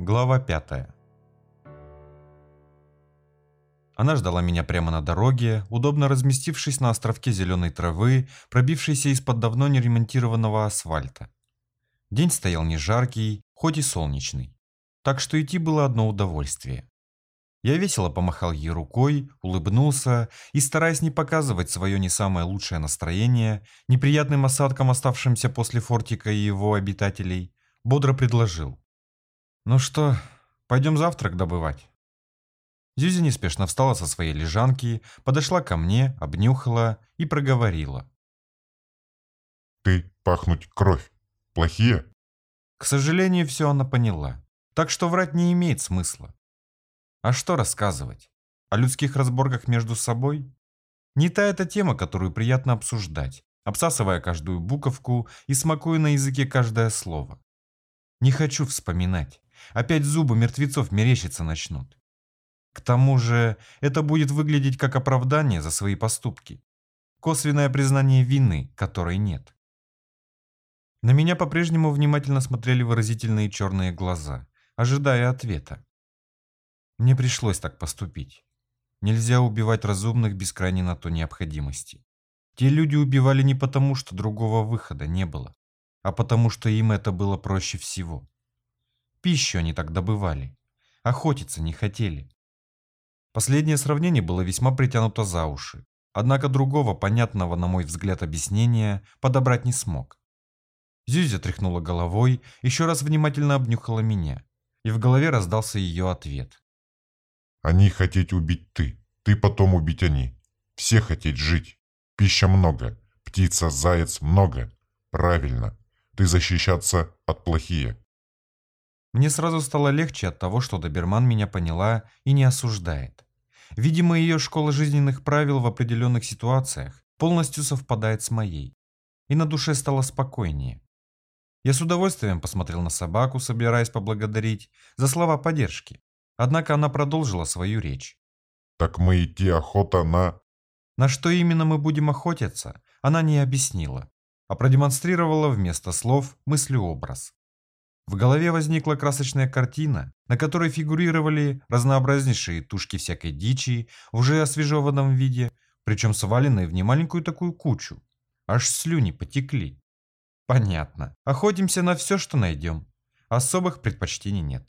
Глава 5 Она ждала меня прямо на дороге, удобно разместившись на островке зеленой травы, пробившейся из-под давно не ремонтированного асфальта. День стоял не жаркий, хоть и солнечный, так что идти было одно удовольствие. Я весело помахал ей рукой, улыбнулся и, стараясь не показывать свое не самое лучшее настроение, неприятным осадком, оставшимся после фортика и его обитателей, бодро предложил. «Ну что, пойдем завтрак добывать?» Зюзя неспешно встала со своей лежанки, подошла ко мне, обнюхала и проговорила. «Ты пахнуть кровь. Плохие?» К сожалению, все она поняла, так что врать не имеет смысла. А что рассказывать? О людских разборках между собой? Не та эта тема, которую приятно обсуждать, обсасывая каждую буковку и смакуя на языке каждое слово. Не хочу вспоминать. Опять зубы мертвецов мерещиться начнут. К тому же, это будет выглядеть как оправдание за свои поступки. Косвенное признание вины, которой нет. На меня по-прежнему внимательно смотрели выразительные черные глаза, ожидая ответа. Мне пришлось так поступить. Нельзя убивать разумных без крайней на то необходимости. Те люди убивали не потому, что другого выхода не было, а потому, что им это было проще всего. Пищу они так добывали. Охотиться не хотели. Последнее сравнение было весьма притянуто за уши, однако другого понятного, на мой взгляд, объяснения подобрать не смог. Зюзя тряхнула головой, еще раз внимательно обнюхала меня, и в голове раздался ее ответ. Они хотеть убить ты, ты потом убить они. Все хотеть жить. Пища много, птица, заяц много. Правильно, ты защищаться от плохие. Мне сразу стало легче от того, что Доберман меня поняла и не осуждает. Видимо, ее школа жизненных правил в определенных ситуациях полностью совпадает с моей. И на душе стало спокойнее. Я с удовольствием посмотрел на собаку, собираясь поблагодарить за слова поддержки. Однако она продолжила свою речь. «Так мы идти охота на...» На что именно мы будем охотиться, она не объяснила, а продемонстрировала вместо слов мыслеобраз. В голове возникла красочная картина, на которой фигурировали разнообразнейшие тушки всякой дичи уже освежеванном виде, причем сваленные в немаленькую такую кучу. Аж слюни потекли. Понятно. Охотимся на все, что найдем. Особых предпочтений нет.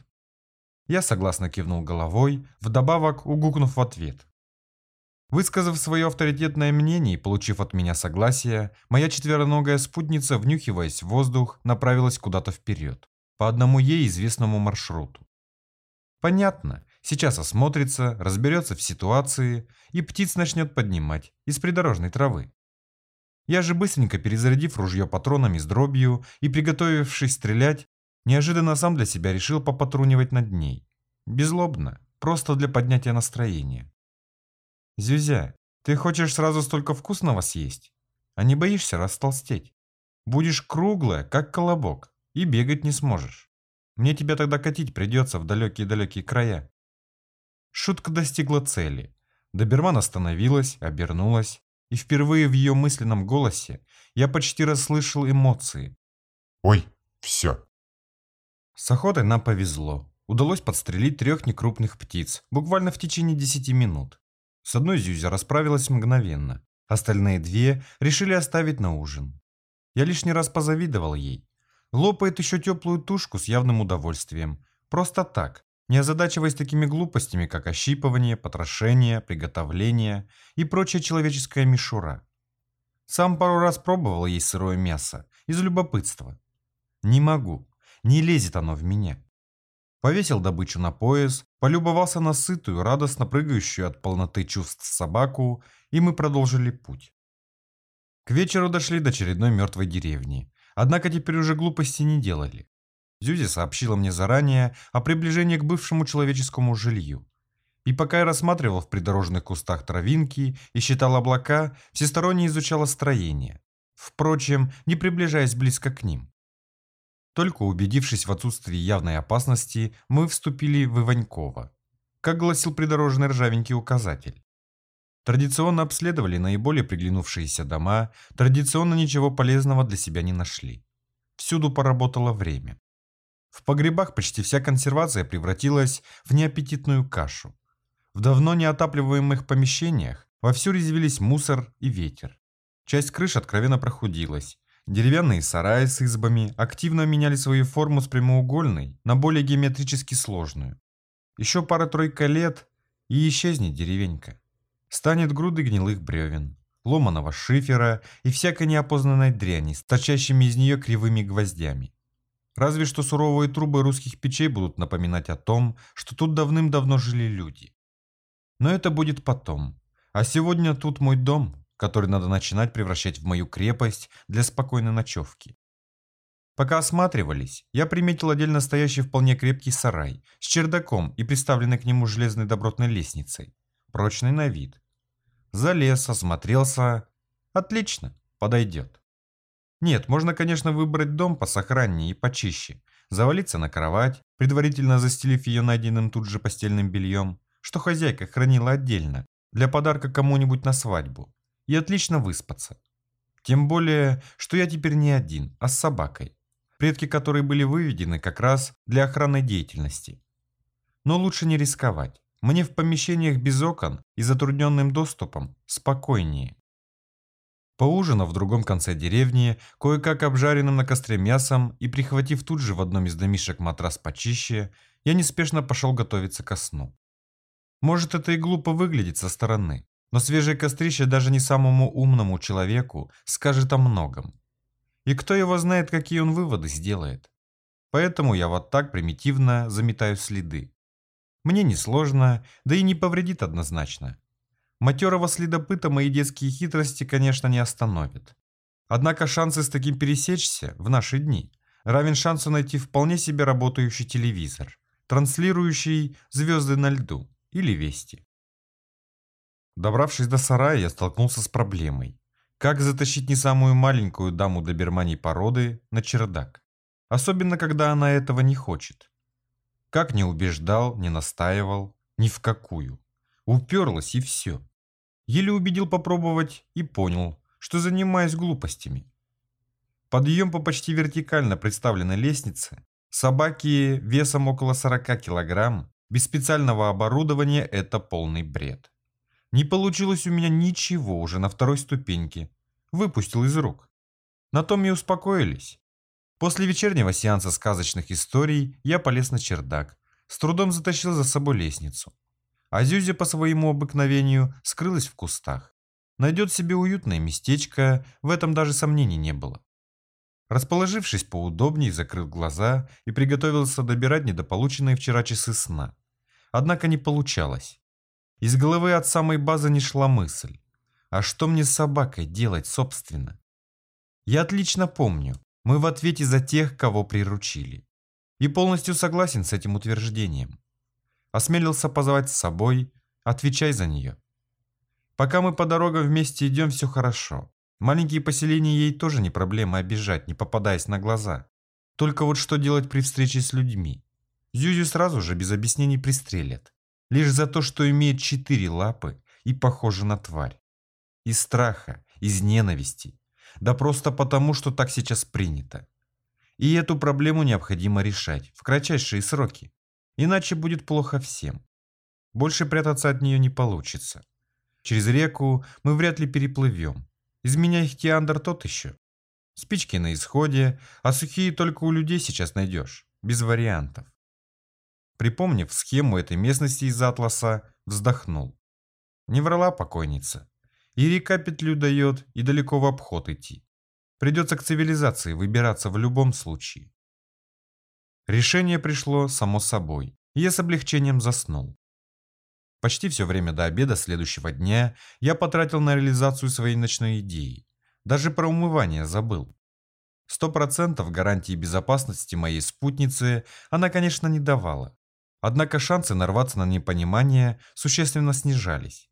Я согласно кивнул головой, вдобавок угукнув в ответ. Высказав свое авторитетное мнение и получив от меня согласие, моя четвероногая спутница, внюхиваясь в воздух, направилась куда-то вперед, по одному ей известному маршруту. Понятно, сейчас осмотрится, разберется в ситуации и птиц начнет поднимать из придорожной травы. Я же быстренько перезарядив ружье патронами с дробью и приготовившись стрелять, Неожиданно сам для себя решил попотрунивать над ней. Безлобно, просто для поднятия настроения. «Зюзя, ты хочешь сразу столько вкусного съесть? А не боишься растолстеть? Будешь круглая, как колобок, и бегать не сможешь. Мне тебя тогда катить придется в далекие-далекие края». Шутка достигла цели. Доберман остановилась, обернулась, и впервые в ее мысленном голосе я почти расслышал эмоции. «Ой, все, с охотой нам повезло. Удалось подстрелить трех некрупных птиц, буквально в течение 10 минут. С одной Зюзя расправилась мгновенно. Остальные две решили оставить на ужин. Я лишний раз позавидовал ей. Лопает еще теплую тушку с явным удовольствием. Просто так, не озадачиваясь такими глупостями, как ощипывание, потрошение, приготовление и прочая человеческая мишура. Сам пару раз пробовал есть сырое мясо, из любопытства. Не могу. Не лезет оно в меня. Повесил добычу на пояс, полюбовался на сытую, радостно прыгающую от полноты чувств собаку, и мы продолжили путь. К вечеру дошли до очередной мертвой деревни, однако теперь уже глупости не делали. Зюзи сообщила мне заранее о приближении к бывшему человеческому жилью. И пока я рассматривал в придорожных кустах травинки и считал облака, всесторонне изучала строение. Впрочем, не приближаясь близко к ним. Только убедившись в отсутствии явной опасности, мы вступили в Иваньково, как гласил придорожный ржавенький указатель. Традиционно обследовали наиболее приглянувшиеся дома, традиционно ничего полезного для себя не нашли. Всюду поработало время. В погребах почти вся консервация превратилась в неаппетитную кашу. В давно неотапливаемых помещениях вовсю резвились мусор и ветер. Часть крыш откровенно прохудилась. Деревянные сараи с избами активно меняли свою форму с прямоугольной на более геометрически сложную. Еще пара-тройка лет, и исчезнет деревенька. Станет груды гнилых бревен, ломаного шифера и всякой неопознанной дряни с торчащими из нее кривыми гвоздями. Разве что суровые трубы русских печей будут напоминать о том, что тут давным-давно жили люди. Но это будет потом. А сегодня тут мой дом, который надо начинать превращать в мою крепость для спокойной ночевки. Пока осматривались, я приметил отдельно стоящий вполне крепкий сарай с чердаком и приставленной к нему железной добротной лестницей, прочный на вид. Залез, осмотрелся. Отлично, подойдет. Нет, можно, конечно, выбрать дом посохраннее и почище, завалиться на кровать, предварительно застелив ее найденным тут же постельным бельем, что хозяйка хранила отдельно, для подарка кому-нибудь на свадьбу и отлично выспаться. Тем более, что я теперь не один, а с собакой, предки которой были выведены как раз для охранной деятельности. Но лучше не рисковать. Мне в помещениях без окон и затрудненным доступом спокойнее. Поужинав в другом конце деревни, кое-как обжаренным на костре мясом и прихватив тут же в одном из домишек матрас почище, я неспешно пошел готовиться ко сну. Может, это и глупо выглядит со стороны, но свежее кострище даже не самому умному человеку скажет о многом. И кто его знает, какие он выводы сделает. Поэтому я вот так примитивно заметаю следы. Мне несложно, да и не повредит однозначно. Матерого следопыта мои детские хитрости, конечно, не остановят. Однако шансы с таким пересечься в наши дни равен шансу найти вполне себе работающий телевизор, транслирующий «Звезды на льду» или «Вести». Добравшись до сарая, я столкнулся с проблемой. Как затащить не самую маленькую даму доберманей породы на чердак? Особенно, когда она этого не хочет. Как не убеждал, не настаивал, ни в какую. Уперлась и все. Еле убедил попробовать и понял, что занимаюсь глупостями. Подъем по почти вертикально представленной лестнице, собаки весом около 40 килограмм, без специального оборудования – это полный бред. Не получилось у меня ничего уже на второй ступеньке. Выпустил из рук. На том и успокоились. После вечернего сеанса сказочных историй я полез на чердак. С трудом затащил за собой лестницу. А Зюзя по своему обыкновению скрылась в кустах. Найдет себе уютное местечко, в этом даже сомнений не было. Расположившись поудобнее, закрыл глаза и приготовился добирать недополученные вчера часы сна. Однако не получалось. Из головы от самой базы не шла мысль. А что мне с собакой делать, собственно? Я отлично помню, мы в ответе за тех, кого приручили. И полностью согласен с этим утверждением. Осмелился позвать с собой, отвечай за нее. Пока мы по дорогам вместе идем, все хорошо. Маленькие поселения ей тоже не проблема обижать, не попадаясь на глаза. Только вот что делать при встрече с людьми? Зюзю сразу же без объяснений пристрелят. Лишь за то, что имеет четыре лапы и похожа на тварь. Из страха, из ненависти. Да просто потому, что так сейчас принято. И эту проблему необходимо решать в кратчайшие сроки. Иначе будет плохо всем. Больше прятаться от нее не получится. Через реку мы вряд ли переплывем. Из меня ихтиандр тот еще. Спички на исходе, а сухие только у людей сейчас найдешь. Без вариантов. Припомнив схему этой местности из атласа, вздохнул. Не врала покойница. И река петлю дает, и далеко в обход идти. Придется к цивилизации выбираться в любом случае. Решение пришло само собой, и я с облегчением заснул. Почти все время до обеда следующего дня я потратил на реализацию своей ночной идеи. Даже про умывание забыл. Сто процентов гарантии безопасности моей спутницы она, конечно, не давала. Однако шансы нарваться на непонимание существенно снижались.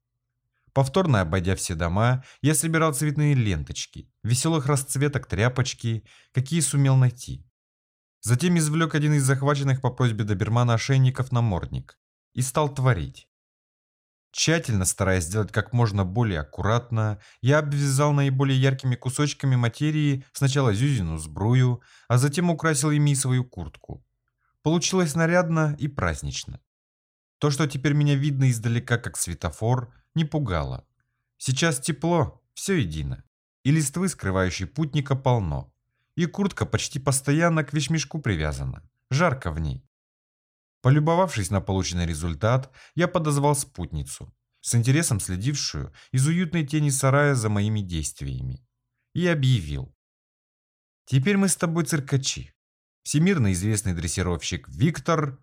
Повторно обойдя все дома, я собирал цветные ленточки, веселых расцветок тряпочки, какие сумел найти. Затем извлек один из захваченных по просьбе добермана ошейников намордник и стал творить. Тщательно стараясь сделать как можно более аккуратно, я обвязал наиболее яркими кусочками материи сначала Зюзину сбрую, а затем украсил ими свою куртку. Получилось нарядно и празднично. То, что теперь меня видно издалека как светофор, не пугало. Сейчас тепло, все едино. И листвы, скрывающей путника, полно. И куртка почти постоянно к вещмешку привязана. Жарко в ней. Полюбовавшись на полученный результат, я подозвал спутницу, с интересом следившую из уютной тени сарая за моими действиями, и объявил. «Теперь мы с тобой циркачи. Всемирно известный дрессировщик Виктор...»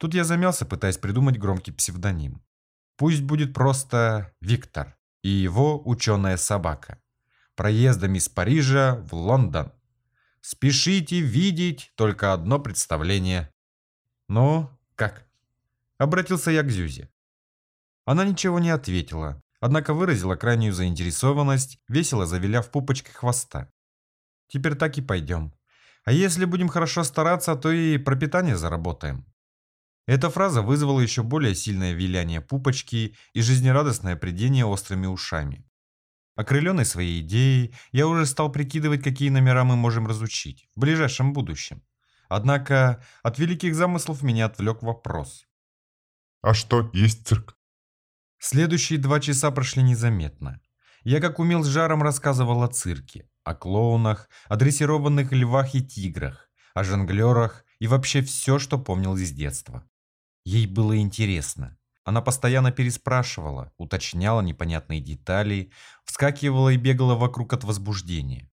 Тут я замялся, пытаясь придумать громкий псевдоним. Пусть будет просто Виктор и его ученая собака. Проездом из Парижа в Лондон. Спешите видеть только одно представление. Ну, как? Обратился я к Зюзе. Она ничего не ответила, однако выразила крайнюю заинтересованность, весело завиляв пупочкой хвоста. Теперь так и пойдем. А если будем хорошо стараться, то и пропитание заработаем. Эта фраза вызвала еще более сильное виляние пупочки и жизнерадостное придение острыми ушами. Окрыленный своей идеей, я уже стал прикидывать, какие номера мы можем разучить в ближайшем будущем. Однако от великих замыслов меня отвлек вопрос. «А что, есть цирк?» Следующие два часа прошли незаметно. Я как умел с жаром рассказывал о цирке, о клоунах, о дрессированных львах и тиграх, о жонглерах и вообще все, что помнил из детства. Ей было интересно. Она постоянно переспрашивала, уточняла непонятные детали, вскакивала и бегала вокруг от возбуждения.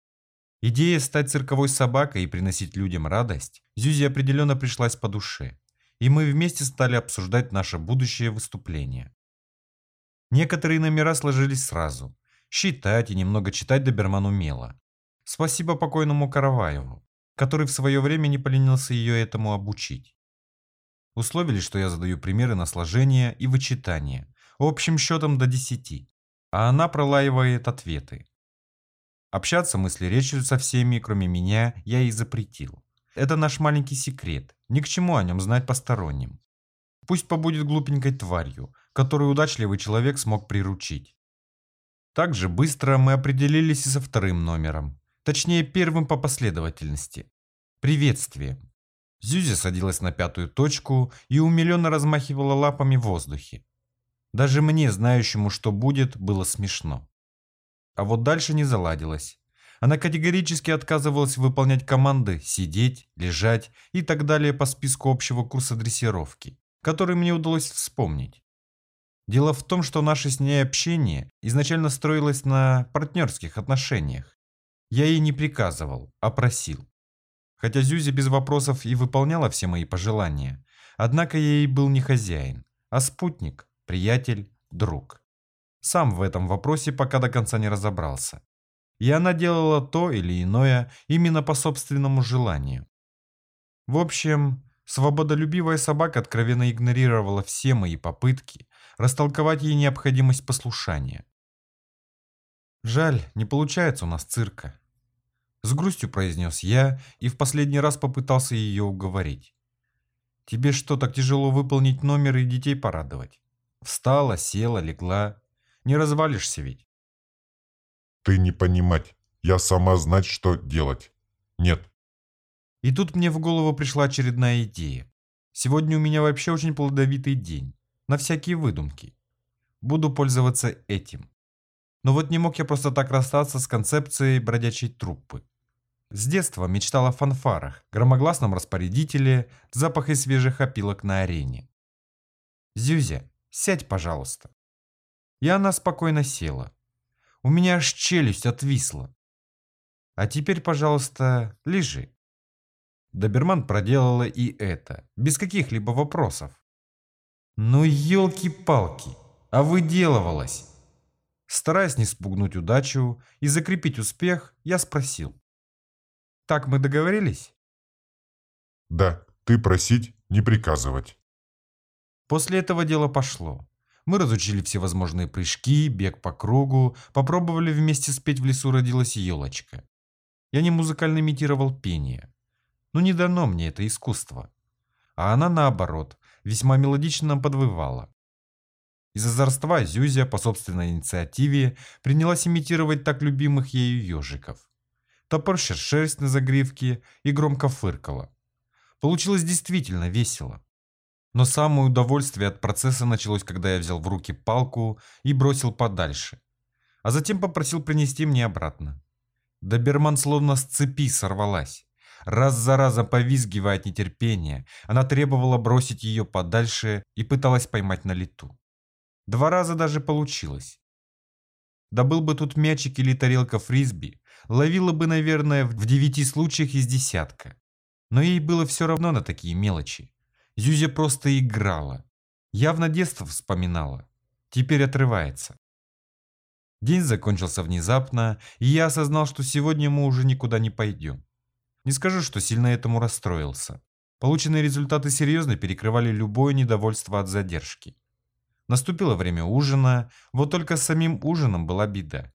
Идея стать цирковой собакой и приносить людям радость Зюзе определенно пришлась по душе, и мы вместе стали обсуждать наше будущее выступление. Некоторые номера сложились сразу. Считать и немного читать Доберман умела. Спасибо покойному Караваеву, который в свое время не поленился ее этому обучить. Условили, что я задаю примеры на сложение и вычитание, общим счетом до 10, а она пролаивает ответы. Общаться мысли речью со всеми, кроме меня, я ей запретил. Это наш маленький секрет, ни к чему о нем знать посторонним. Пусть побудет глупенькой тварью, которую удачливый человек смог приручить. Так же быстро мы определились и со вторым номером, точнее первым по последовательности. Приветствие. Зюзя садилась на пятую точку и умиленно размахивала лапами в воздухе. Даже мне, знающему, что будет, было смешно. А вот дальше не заладилось. Она категорически отказывалась выполнять команды сидеть, лежать и так далее по списку общего курса дрессировки, который мне удалось вспомнить. Дело в том, что наше с ней общение изначально строилось на партнерских отношениях. Я ей не приказывал, а просил. Хотя Зюзя без вопросов и выполняла все мои пожелания, однако я ей был не хозяин, а спутник, приятель, друг. Сам в этом вопросе пока до конца не разобрался. И она делала то или иное именно по собственному желанию. В общем, свободолюбивая собака откровенно игнорировала все мои попытки растолковать ей необходимость послушания. Жаль, не получается у нас цирка. С грустью произнес я и в последний раз попытался ее уговорить. «Тебе что, так тяжело выполнить номер и детей порадовать? Встала, села, легла. Не развалишься ведь?» «Ты не понимать. Я сама знать, что делать. Нет». И тут мне в голову пришла очередная идея. Сегодня у меня вообще очень плодовитый день. На всякие выдумки. Буду пользоваться этим. Но вот не мог я просто так расстаться с концепцией бродячей труппы. С детства мечтал о фанфарах, громогласном распорядителе, запахе свежих опилок на арене. «Зюзя, сядь, пожалуйста». И она спокойно села. У меня аж челюсть отвисла. «А теперь, пожалуйста, лежи». Доберман проделала и это, без каких-либо вопросов. «Ну, елки-палки, а выделывалась!» Стараясь не спугнуть удачу и закрепить успех, я спросил. Так мы договорились? Да, ты просить, не приказывать. После этого дело пошло. Мы разучили все возможные прыжки, бег по кругу, попробовали вместе спеть в лесу родилась елочка. Я не музыкально имитировал пение. Ну не дано мне это искусство. А она наоборот, весьма мелодично нам подвывала. Из озорства Зюзя по собственной инициативе принялась имитировать так любимых ею ежиков топорща шерсть на загривке и громко фыркала. Получилось действительно весело. Но самое удовольствие от процесса началось, когда я взял в руки палку и бросил подальше, а затем попросил принести мне обратно. Доберман словно с цепи сорвалась. Раз за разом повизгивая от нетерпения, она требовала бросить ее подальше и пыталась поймать на лету. Два раза даже получилось. Да был бы тут мячик или тарелка фрисби, ловила бы, наверное, в девяти случаях из десятка. Но ей было все равно на такие мелочи. Зюзя просто играла. Явно детство вспоминала. Теперь отрывается. День закончился внезапно, и я осознал, что сегодня мы уже никуда не пойдем. Не скажу, что сильно этому расстроился. Полученные результаты серьезно перекрывали любое недовольство от задержки. Наступило время ужина, вот только с самим ужином была беда.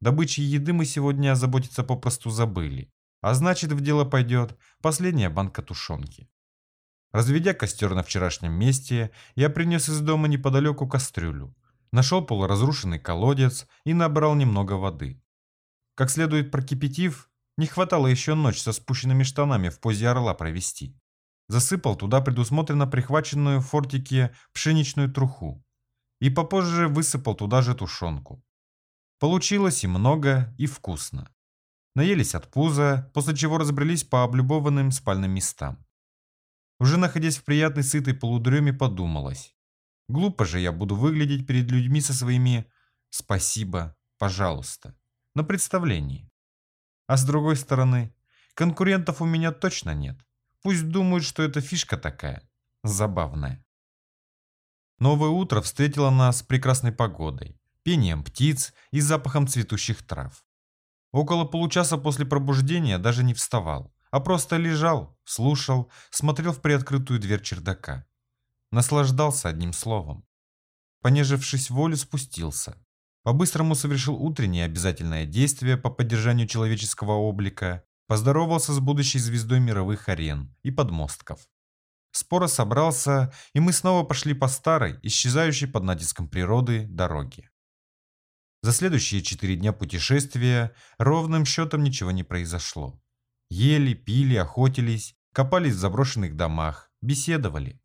Добычей еды мы сегодня озаботиться попросту забыли, а значит в дело пойдет последняя банка тушенки. Разведя костер на вчерашнем месте, я принес из дома неподалеку кастрюлю, нашел полуразрушенный колодец и набрал немного воды. Как следует прокипятив, не хватало еще ночь со спущенными штанами в позе орла провести. Засыпал туда предусмотренно прихваченную в фортике пшеничную труху. И попозже высыпал туда же тушенку. Получилось и много, и вкусно. Наелись от пуза, после чего разбрелись по облюбованным спальным местам. Уже находясь в приятной сытой полудреме, подумалось. Глупо же я буду выглядеть перед людьми со своими «спасибо, пожалуйста» на представлении. А с другой стороны, конкурентов у меня точно нет. Пусть думают, что это фишка такая, забавная. Новое утро встретило нас прекрасной погодой, пением птиц и запахом цветущих трав. Около получаса после пробуждения даже не вставал, а просто лежал, слушал, смотрел в приоткрытую дверь чердака. Наслаждался одним словом. Понежившись волю, спустился. По-быстрому совершил утреннее обязательное действие по поддержанию человеческого облика, поздоровался с будущей звездой мировых арен и подмостков. Споро собрался, и мы снова пошли по старой, исчезающей под натиском природы, дороге. За следующие четыре дня путешествия ровным счетом ничего не произошло. Ели, пили, охотились, копались в заброшенных домах, беседовали.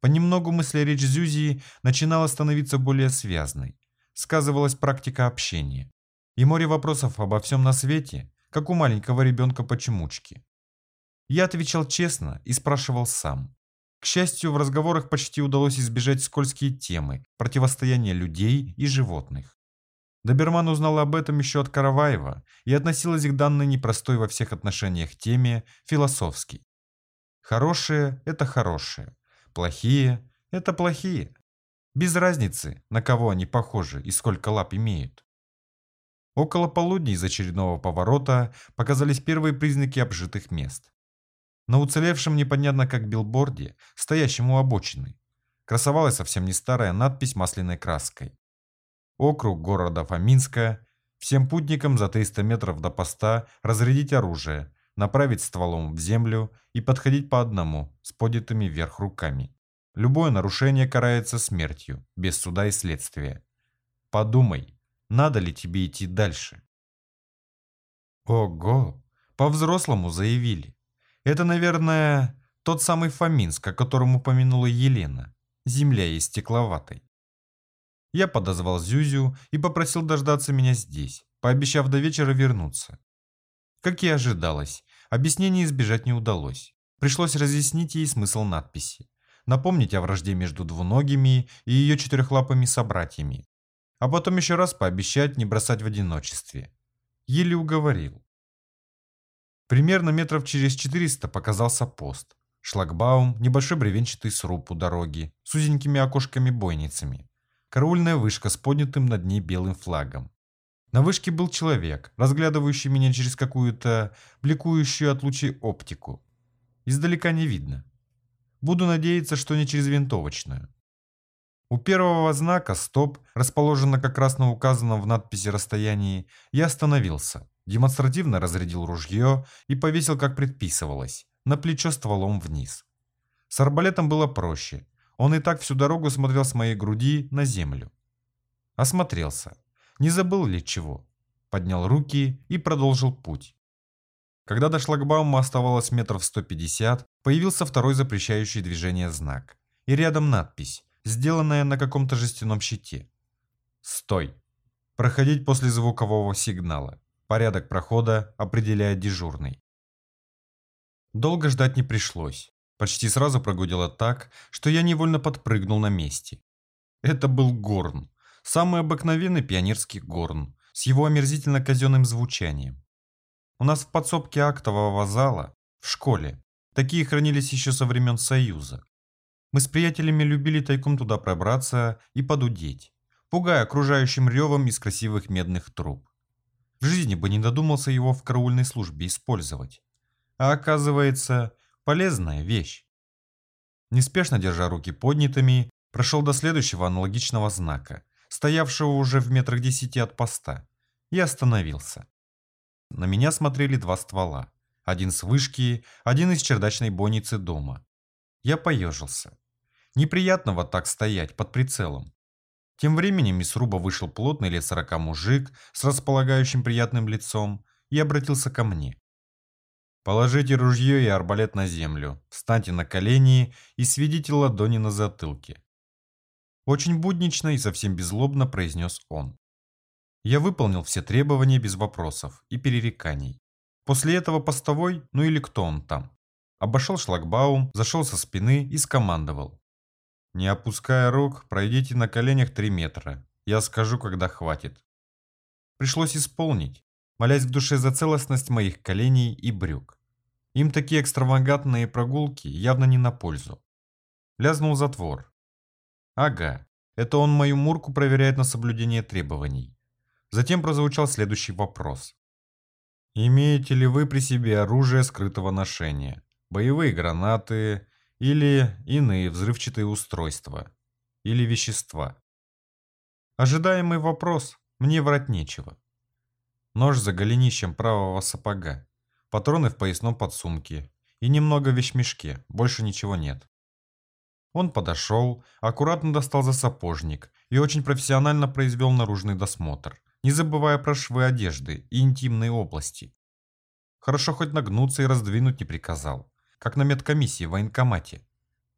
Понемногу мыслеречь Зюзи начинала становиться более связной сказывалась практика общения. И море вопросов обо всем на свете, как у маленького ребенка-почемучки. Я отвечал честно и спрашивал сам. К счастью, в разговорах почти удалось избежать скользкие темы противостояния людей и животных. Доберман узнал об этом еще от Караваева и относилась к данной непростой во всех отношениях теме философски. Хорошие – это хорошие, плохие – это плохие. Без разницы, на кого они похожи и сколько лап имеют. Около полудня из очередного поворота показались первые признаки обжитых мест. На уцелевшем непонятно как билборде, стоящем у обочины, красовалась совсем не старая надпись масляной краской. Округ города Фоминска, всем путникам за 300 метров до поста разрядить оружие, направить стволом в землю и подходить по одному с поднятыми вверх руками. Любое нарушение карается смертью, без суда и следствия. Подумай, надо ли тебе идти дальше? Ого, по-взрослому заявили. Это, наверное, тот самый Фоминск, о котором упомянула Елена. Земля есть стекловатой. Я подозвал Зюзю и попросил дождаться меня здесь, пообещав до вечера вернуться. Как и ожидалось, объяснений избежать не удалось. Пришлось разъяснить ей смысл надписи напомнить о вражде между двуногими и ее четырехлапыми собратьями, а потом еще раз пообещать не бросать в одиночестве. Еле уговорил. Примерно метров через 400 показался пост. Шлагбаум, небольшой бревенчатый сруб у дороги, с узенькими окошками-бойницами. Караульная вышка с поднятым над ней белым флагом. На вышке был человек, разглядывающий меня через какую-то бликующую от лучей оптику. Издалека не видно. Буду надеяться, что не через винтовочную. У первого знака «Стоп», расположенного как раз на указанном в надписи расстоянии, я остановился, демонстративно разрядил ружье и повесил, как предписывалось, на плечо стволом вниз. С арбалетом было проще. Он и так всю дорогу смотрел с моей груди на землю. Осмотрелся. Не забыл ли чего? Поднял руки и продолжил путь. Когда до шлагбаума оставалось метров 150, Появился второй запрещающий движение знак. И рядом надпись, сделанная на каком-то жестяном щите. «Стой! Проходить после звукового сигнала. Порядок прохода определяет дежурный». Долго ждать не пришлось. Почти сразу прогудело так, что я невольно подпрыгнул на месте. Это был горн. Самый обыкновенный пионерский горн, с его омерзительно казенным звучанием. У нас в подсобке актового зала, в школе, такие хранились еще со времен Союза. Мы с приятелями любили тайком туда пробраться и подудеть, пугая окружающим ревом из красивых медных труб. В жизни бы не додумался его в караульной службе использовать. А оказывается, полезная вещь. Неспешно держа руки поднятыми, прошел до следующего аналогичного знака, стоявшего уже в метрах десяти от поста, и остановился. На меня смотрели два ствола. Один с вышки, один из чердачной бойницы дома. Я поежился. Неприятно вот так стоять под прицелом. Тем временем из руба вышел плотный лет сорока мужик с располагающим приятным лицом и обратился ко мне. «Положите ружье и арбалет на землю, встаньте на колени и сведите ладони на затылке». Очень буднично и совсем беззлобно произнес он. Я выполнил все требования без вопросов и перереканий. После этого постовой, ну или кто он там, обошел шлагбаум, зашел со спины и скомандовал. Не опуская рук, пройдите на коленях три метра. Я скажу, когда хватит. Пришлось исполнить, молясь в душе за целостность моих коленей и брюк. Им такие экстравагантные прогулки явно не на пользу. Лязнул затвор. Ага, это он мою мурку проверяет на соблюдение требований. Затем прозвучал следующий вопрос. Имеете ли вы при себе оружие скрытого ношения? Боевые гранаты, или иные взрывчатые устройства, или вещества. Ожидаемый вопрос, мне врать нечего. Нож за голенищем правого сапога, патроны в поясном подсумке и немного в вещмешке, больше ничего нет. Он подошел, аккуратно достал за сапожник и очень профессионально произвел наружный досмотр, не забывая про швы одежды и интимные области. Хорошо хоть нагнуться и раздвинуть не приказал как на медкомиссии в военкомате.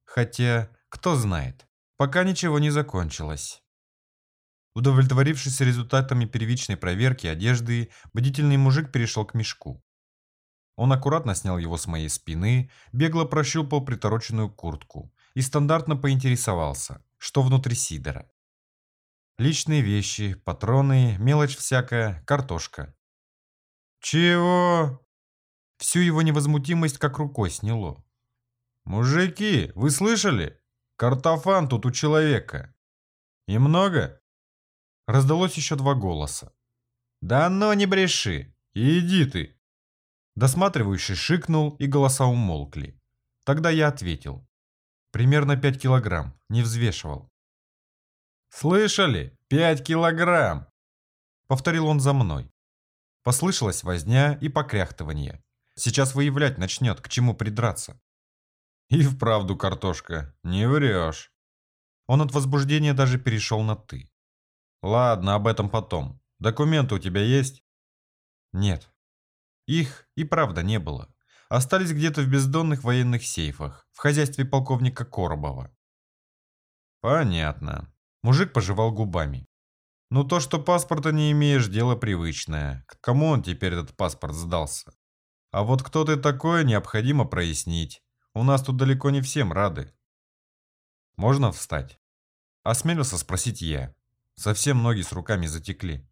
Хотя, кто знает, пока ничего не закончилось. Удовлетворившись результатами первичной проверки одежды, бдительный мужик перешел к мешку. Он аккуратно снял его с моей спины, бегло прощупал притороченную куртку и стандартно поинтересовался, что внутри сидора. Личные вещи, патроны, мелочь всякая, картошка. «Чего?» Всю его невозмутимость как рукой сняло. «Мужики, вы слышали? Картофан тут у человека. И много?» Раздалось еще два голоса. «Да ну не бреши! Иди ты!» Досматривающий шикнул, и голоса умолкли. Тогда я ответил. Примерно пять килограмм, не взвешивал. «Слышали? Пять килограмм!» Повторил он за мной. Послышалась возня и покряхтывание. Сейчас выявлять начнет, к чему придраться. И вправду, картошка, не врешь. Он от возбуждения даже перешел на «ты». Ладно, об этом потом. Документы у тебя есть? Нет. Их и правда не было. Остались где-то в бездонных военных сейфах, в хозяйстве полковника Коробова. Понятно. Мужик пожевал губами. Ну то, что паспорта не имеешь, дело привычное. К кому он теперь этот паспорт сдался? А вот кто ты такой, необходимо прояснить. У нас тут далеко не всем рады. Можно встать? Осмелился спросить я. Совсем ноги с руками затекли.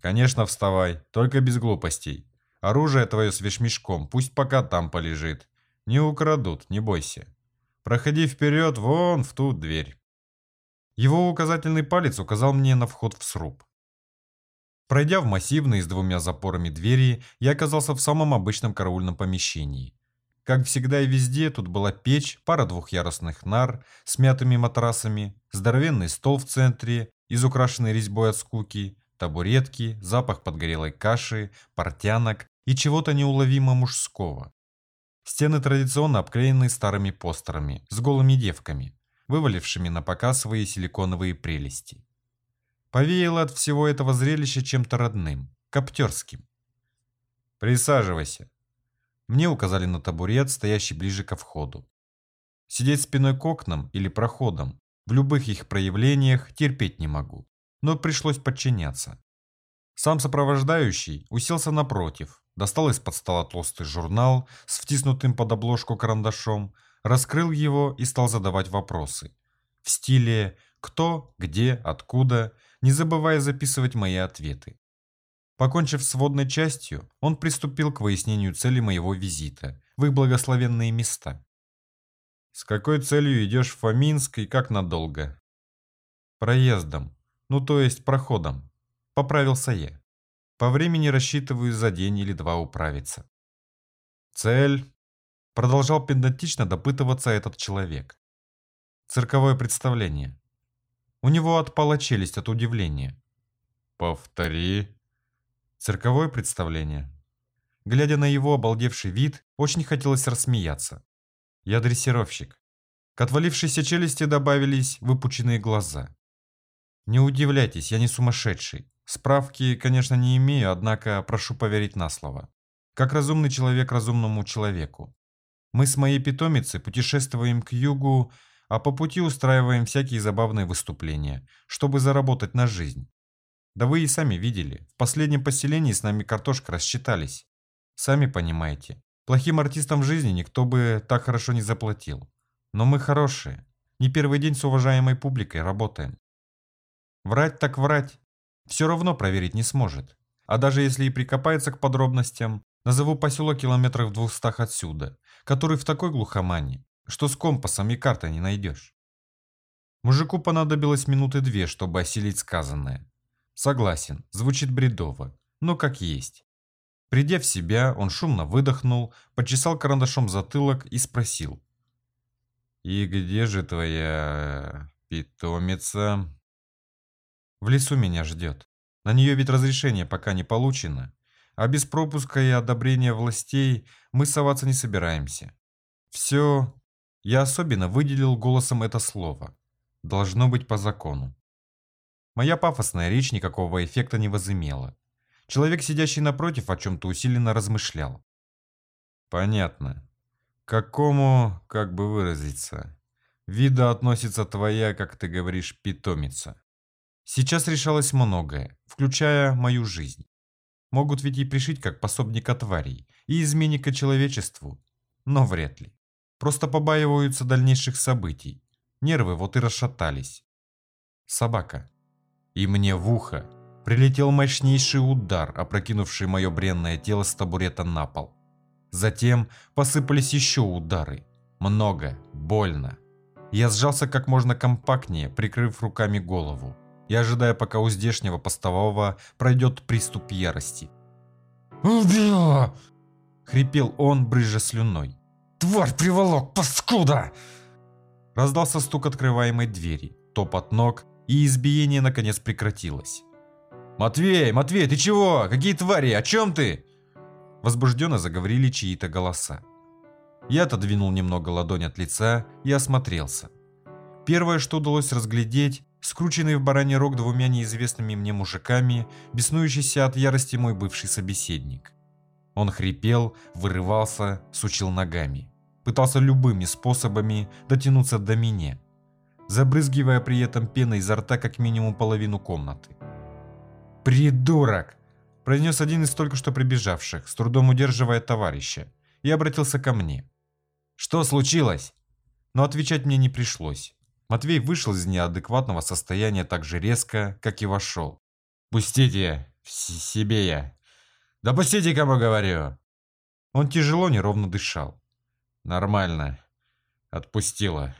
Конечно, вставай, только без глупостей. Оружие твое с вешмешком, пусть пока там полежит. Не украдут, не бойся. Проходи вперед, вон в ту дверь. Его указательный палец указал мне на вход в сруб. Пройдя в массивные с двумя запорами двери, я оказался в самом обычном караульном помещении. Как всегда и везде, тут была печь, пара двухъярусных нар с мятыми матрасами, здоровенный стол в центре, изукрашенный резьбой от скуки, табуретки, запах подгорелой каши, портянок и чего-то неуловимо мужского. Стены традиционно обклеены старыми постерами с голыми девками, вывалившими на показ свои силиконовые прелести. Повеяло от всего этого зрелища чем-то родным, коптерским. «Присаживайся». Мне указали на табурет, стоящий ближе ко входу. Сидеть спиной к окнам или проходам, в любых их проявлениях терпеть не могу, но пришлось подчиняться. Сам сопровождающий уселся напротив, достал из-под стола толстый журнал с втиснутым под обложку карандашом, раскрыл его и стал задавать вопросы. В стиле «кто», «где», «откуда», не забывая записывать мои ответы. Покончив с водной частью, он приступил к выяснению цели моего визита в их благословенные места. «С какой целью идешь в Фоминск и как надолго?» «Проездом, ну то есть проходом», — поправился я. «По времени рассчитываю за день или два управиться». «Цель?» — продолжал педантично допытываться этот человек. «Цирковое представление». У него отпала челюсть от удивления. «Повтори», Цирковое представление. Глядя на его обалдевший вид, очень хотелось рассмеяться. Я дрессировщик. К отвалившейся челюсти добавились выпученные глаза. Не удивляйтесь, я не сумасшедший. Справки, конечно, не имею, однако прошу поверить на слово. Как разумный человек разумному человеку. Мы с моей питомицей путешествуем к югу, а по пути устраиваем всякие забавные выступления, чтобы заработать на жизнь. Да вы и сами видели, в последнем поселении с нами картошка рассчитались. Сами понимаете, плохим артистам в жизни никто бы так хорошо не заплатил. Но мы хорошие. Не первый день с уважаемой публикой работаем. Врать так врать. Все равно проверить не сможет. А даже если и прикопается к подробностям, назову поселок километрах в двухстах отсюда, который в такой глухомане, что с компасом и картой не найдешь. Мужику понадобилось минуты две, чтобы осилить сказанное. Согласен, звучит бредово, но как есть. Придя в себя, он шумно выдохнул, почесал карандашом затылок и спросил. «И где же твоя питомица?» «В лесу меня ждет. На нее ведь разрешение пока не получено, а без пропуска и одобрения властей мы соваться не собираемся. Все, я особенно выделил голосом это слово. Должно быть по закону. Моя пафосная речь никакого эффекта не возымела. Человек, сидящий напротив, о чем-то усиленно размышлял. Понятно. Какому, как бы выразиться, виду относится твоя, как ты говоришь, питомица? Сейчас решалось многое, включая мою жизнь. Могут ведь и пришить как пособника тварей и изменника человечеству, но вряд ли. Просто побаиваются дальнейших событий. Нервы вот и расшатались. Собака и мне в ухо прилетел мощнейший удар, опрокинувший мое бренное тело с табурета на пол. Затем посыпались еще удары. Много, больно. Я сжался как можно компактнее, прикрыв руками голову, и ожидая, пока у здешнего постового пройдет приступ ярости. «Убила!» — хрипел он, брызжа слюной. «Тварь приволок, паскуда!» Раздался стук открываемой двери, топот ног, и избиение наконец прекратилось. «Матвей, Матвей, ты чего? Какие твари? О чем ты?» Возбужденно заговорили чьи-то голоса. Я отодвинул немного ладонь от лица и осмотрелся. Первое, что удалось разглядеть, скрученный в бараний рог двумя неизвестными мне мужиками, беснующийся от ярости мой бывший собеседник. Он хрипел, вырывался, сучил ногами. Пытался любыми способами дотянуться до меня забрызгивая при этом пеной изо рта как минимум половину комнаты. «Придурок!» – произнес один из только что прибежавших, с трудом удерживая товарища, и обратился ко мне. «Что случилось?» Но отвечать мне не пришлось. Матвей вышел из неадекватного состояния так же резко, как и вошел. «Пустите! В себе я! Да пустите, кому говорю!» Он тяжело, неровно дышал. «Нормально. Отпустила».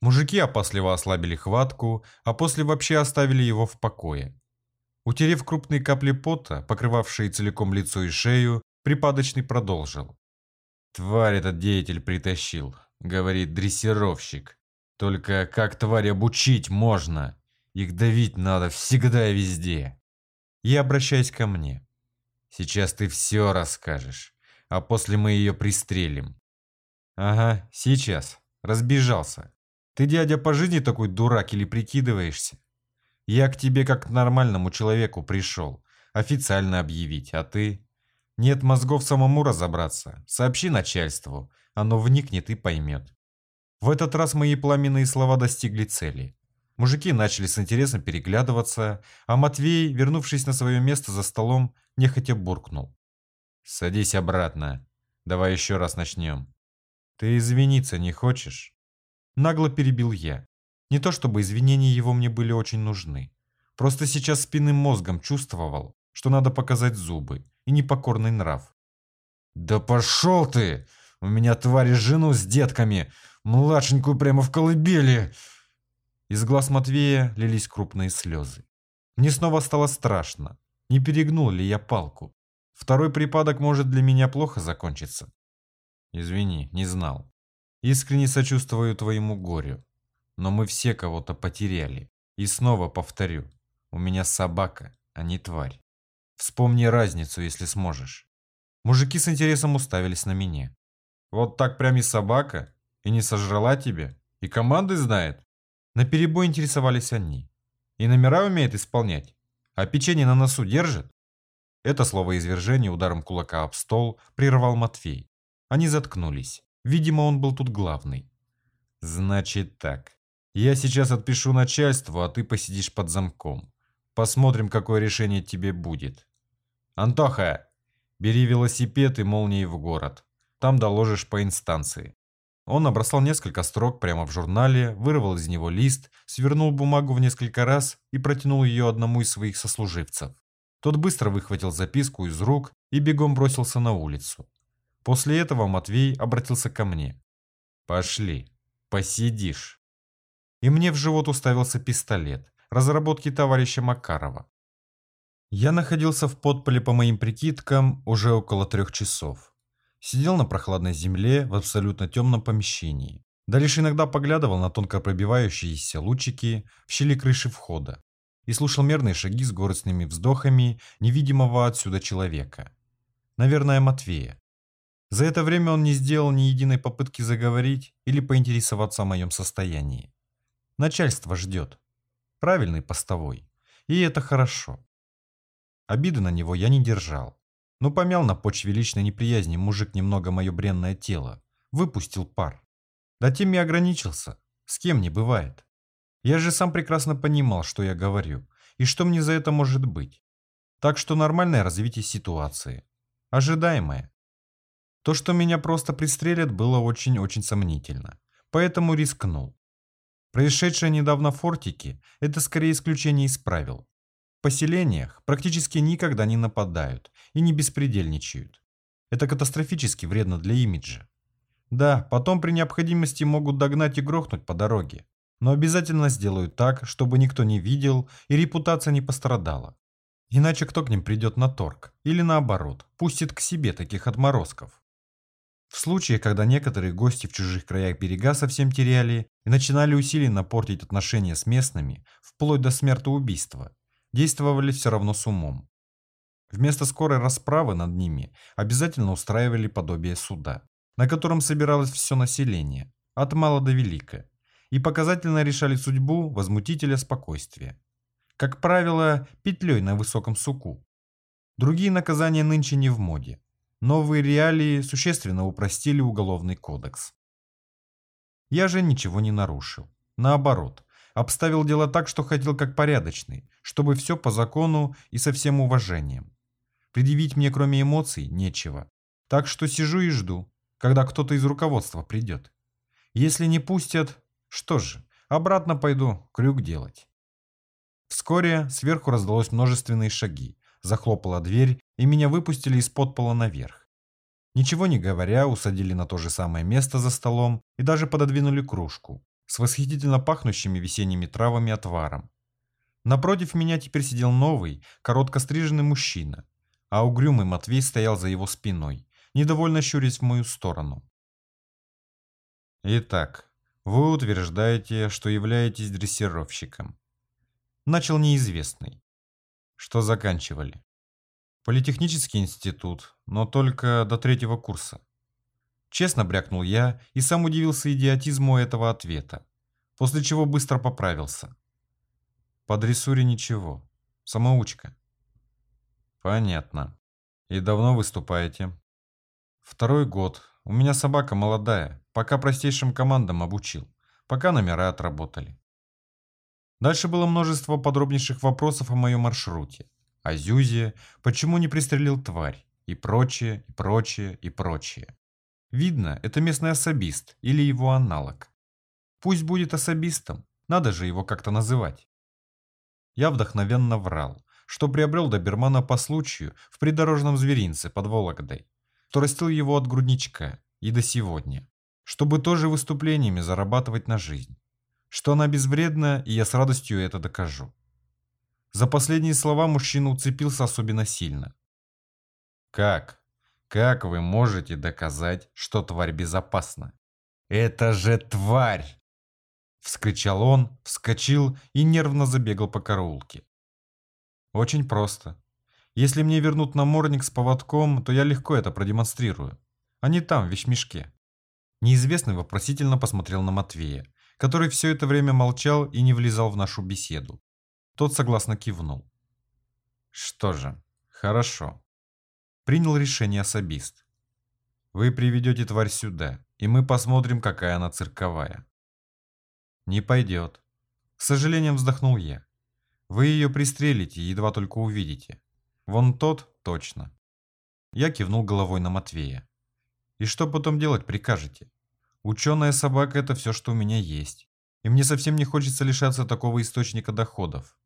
Мужики опасливо ослабили хватку, а после вообще оставили его в покое. Утерев крупные капли пота, покрывавшие целиком лицо и шею, припадочный продолжил. «Тварь этот деятель притащил», — говорит дрессировщик. «Только как тварь обучить можно? Их давить надо всегда и везде». И обращаясь ко мне. «Сейчас ты все расскажешь, а после мы ее пристрелим». «Ага, сейчас. Разбежался. Ты, дядя, по жизни такой дурак или прикидываешься? Я к тебе как к нормальному человеку пришел, официально объявить, а ты... Нет мозгов самому разобраться. Сообщи начальству, оно вникнет и поймет. В этот раз мои пламенные слова достигли цели. Мужики начали с интересом переглядываться, а Матвей, вернувшись на свое место за столом, нехотя буркнул. «Садись обратно. Давай еще раз начнем. Ты извиниться не хочешь?» Нагло перебил я. Не то чтобы извинения его мне были очень нужны. Просто сейчас спинным мозгом чувствовал, что надо показать зубы и непокорный нрав. «Да пошел ты! У меня твари жену с детками, младшенькую прямо в колыбели!» Из глаз Матвея лились крупные слезы. Мне снова стало страшно. Не перегнул ли я палку? Второй припадок может для меня плохо закончиться. Извини, не знал. Искренне сочувствую твоему горю. Но мы все кого-то потеряли. И снова повторю. У меня собака, а не тварь. Вспомни разницу, если сможешь. Мужики с интересом уставились на меня. Вот так прям и собака? И не сожрала тебе? И команды знает? На перебой интересовались они. И номера умеет исполнять? А печенье на носу держит? Это слово извержения ударом кулака об стол прервал Матвей. Они заткнулись. Видимо, он был тут главный. Значит так. Я сейчас отпишу начальству, а ты посидишь под замком. Посмотрим, какое решение тебе будет. Антоха, бери велосипед и молнией в город. Там доложишь по инстанции. Он набросал несколько строк прямо в журнале, вырвал из него лист, свернул бумагу в несколько раз и протянул ее одному из своих сослуживцев. Тот быстро выхватил записку из рук и бегом бросился на улицу. После этого Матвей обратился ко мне. «Пошли, посидишь». И мне в живот уставился пистолет, разработки товарища Макарова. Я находился в подполе по моим прикидкам уже около трех часов. Сидел на прохладной земле в абсолютно темном помещении. Да лишь иногда поглядывал на тонко пробивающиеся лучики в щели крыши входа и слушал мерные шаги с горестными вздохами невидимого отсюда человека. Наверное, Матвея. За это время он не сделал ни единой попытки заговорить или поинтересоваться о моем состоянии. Начальство ждет. Правильный постовой. И это хорошо. Обиды на него я не держал. Но помял на почве личной неприязни мужик немного мое бренное тело. Выпустил пар. Да тем и ограничился. С кем не бывает. Я же сам прекрасно понимал, что я говорю, и что мне за это может быть. Так что нормальное развитие ситуации. Ожидаемое. То, что меня просто пристрелят, было очень-очень сомнительно. Поэтому рискнул. Происшедшее недавно в фортике – это скорее исключение из правил. В поселениях практически никогда не нападают и не беспредельничают. Это катастрофически вредно для имиджа. Да, потом при необходимости могут догнать и грохнуть по дороге но обязательно сделают так, чтобы никто не видел и репутация не пострадала. Иначе кто к ним придет на торг? Или наоборот, пустит к себе таких отморозков? В случае, когда некоторые гости в чужих краях берега совсем теряли и начинали усиленно портить отношения с местными, вплоть до смертоубийства, действовали все равно с умом. Вместо скорой расправы над ними обязательно устраивали подобие суда, на котором собиралось все население, от мала до велика, и показательно решали судьбу возмутителя спокойствия. Как правило, петлей на высоком суку. Другие наказания нынче не в моде. Новые реалии существенно упростили уголовный кодекс. Я же ничего не нарушил. Наоборот, обставил дело так, что хотел как порядочный, чтобы все по закону и со всем уважением. Предъявить мне кроме эмоций нечего. Так что сижу и жду, когда кто-то из руководства придет. Если не пустят, что же, обратно пойду крюк делать. Вскоре сверху раздалось множественные шаги, захлопала дверь, и меня выпустили из-под пола наверх. Ничего не говоря, усадили на то же самое место за столом и даже пододвинули кружку с восхитительно пахнущими весенними травами отваром. Напротив меня теперь сидел новый, коротко стриженный мужчина, а угрюмый Матвей стоял за его спиной, недовольно щурясь в мою сторону. Итак, вы утверждаете, что являетесь дрессировщиком. Начал неизвестный. Что заканчивали? Политехнический институт, но только до третьего курса. Честно брякнул я и сам удивился идиотизму этого ответа, после чего быстро поправился. По дрессуре ничего. Самоучка. Понятно. И давно выступаете? Второй год. У меня собака молодая, пока простейшим командам обучил, пока номера отработали. Дальше было множество подробнейших вопросов о моем маршруте, о Зюзе, почему не пристрелил тварь, и прочее, и прочее, и прочее. Видно, это местный особист или его аналог. Пусть будет особистом, надо же его как-то называть. Я вдохновенно врал, что приобрел добермана по случаю в придорожном зверинце под Вологдой, что растил его от грудничка и до сегодня, чтобы тоже выступлениями зарабатывать на жизнь, что она безвредна, и я с радостью это докажу. За последние слова мужчина уцепился особенно сильно. Как? Как вы можете доказать, что тварь безопасна? Это же тварь! Вскричал он, вскочил и нервно забегал по караулке. Очень просто. Если мне вернут намордник с поводком, то я легко это продемонстрирую. Они там, в вещмешке. Неизвестный вопросительно посмотрел на Матвея, который все это время молчал и не влезал в нашу беседу. Тот согласно кивнул. Что же, хорошо принял решение особист. Вы приведете тварь сюда, и мы посмотрим, какая она цирковая. Не пойдет. С сожалением вздохнул я. Вы ее пристрелите, едва только увидите. Вон тот точно. Я кивнул головой на Матвея. И что потом делать прикажете? Ученая собака – это все, что у меня есть. И мне совсем не хочется лишаться такого источника доходов.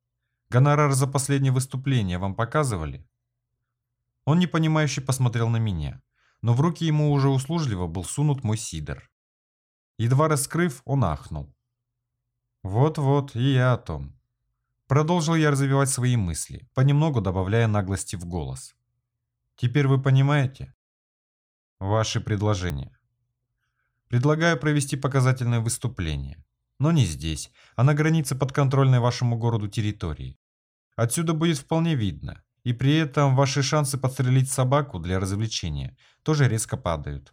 Гонорар за последнее выступление вам показывали? Он непонимающе посмотрел на меня, но в руки ему уже услужливо был сунут мой сидор. Едва раскрыв, он ахнул. Вот-вот, и я о том. Продолжил я развивать свои мысли, понемногу добавляя наглости в голос. Теперь вы понимаете? Ваши предложения. Предлагаю провести показательное выступление. Но не здесь, а на границе подконтрольной вашему городу территории. Отсюда будет вполне видно, и при этом ваши шансы подстрелить собаку для развлечения тоже резко падают.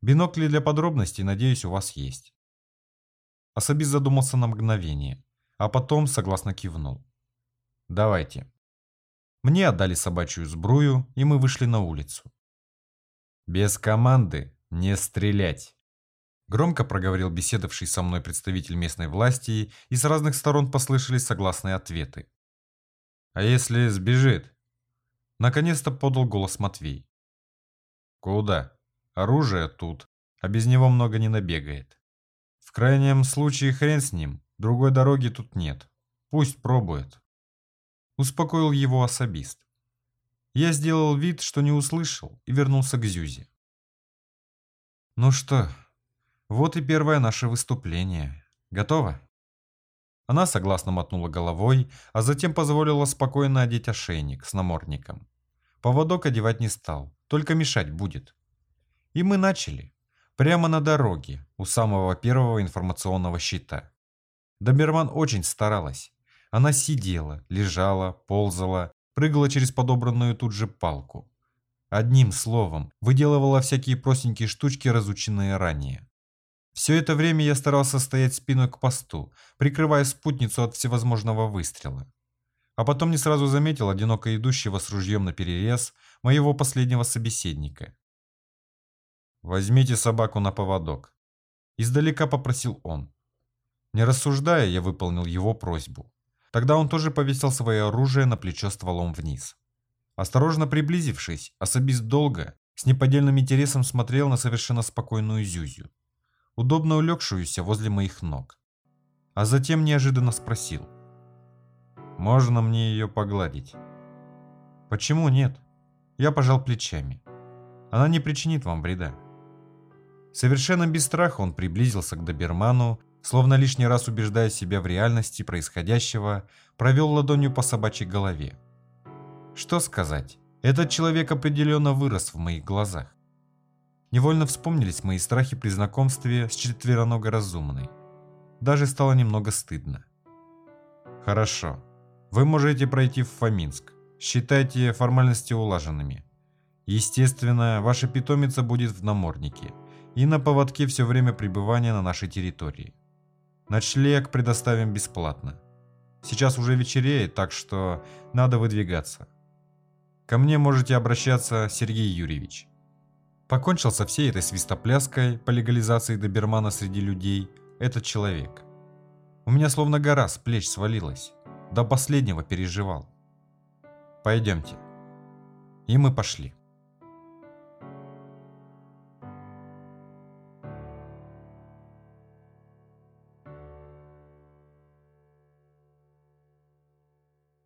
Бинокли для подробностей, надеюсь, у вас есть. Особист задумался на мгновение, а потом согласно кивнул. Давайте. Мне отдали собачью сбрую, и мы вышли на улицу. Без команды не стрелять. Громко проговорил беседовавший со мной представитель местной власти, и с разных сторон послышались согласные ответы. А если сбежит? Наконец-то подал голос Матвей. Куда? Оружие тут, а без него много не набегает. В крайнем случае хрен с ним, другой дороги тут нет. Пусть пробует. Успокоил его особист. Я сделал вид, что не услышал, и вернулся к Зюзе. Ну что, вот и первое наше выступление. Готово? Она согласно мотнула головой, а затем позволила спокойно одеть ошейник с намордником. Поводок одевать не стал, только мешать будет. И мы начали. Прямо на дороге, у самого первого информационного щита. Доберман очень старалась. Она сидела, лежала, ползала, прыгала через подобранную тут же палку. Одним словом, выделывала всякие простенькие штучки, разученные ранее. Все это время я старался стоять спиной к посту, прикрывая спутницу от всевозможного выстрела а потом не сразу заметил одиноко идущего с ружьем наперерез моего последнего собеседника. «Возьмите собаку на поводок», – издалека попросил он. Не рассуждая, я выполнил его просьбу. Тогда он тоже повесил свое оружие на плечо стволом вниз. Осторожно приблизившись, особист долго, с неподдельным интересом смотрел на совершенно спокойную Зюзю, удобно улегшуюся возле моих ног. А затем неожиданно спросил – можно мне ее погладить? Почему нет? Я пожал плечами. Она не причинит вам вреда. Совершенно без страха он приблизился к доберману, словно лишний раз убеждая себя в реальности происходящего, провел ладонью по собачьей голове. Что сказать, этот человек определенно вырос в моих глазах. Невольно вспомнились мои страхи при знакомстве с четвероногой разумной. Даже стало немного стыдно. Хорошо. Вы можете пройти в Фоминск. Считайте формальности улаженными. Естественно, ваша питомица будет в наморднике и на поводке все время пребывания на нашей территории. Ночлег предоставим бесплатно. Сейчас уже вечереет, так что надо выдвигаться. Ко мне можете обращаться, Сергей Юрьевич. Покончил со всей этой свистопляской по легализации добермана среди людей этот человек. У меня словно гора с плеч свалилась. До последнего переживал. Пойдемте. И мы пошли.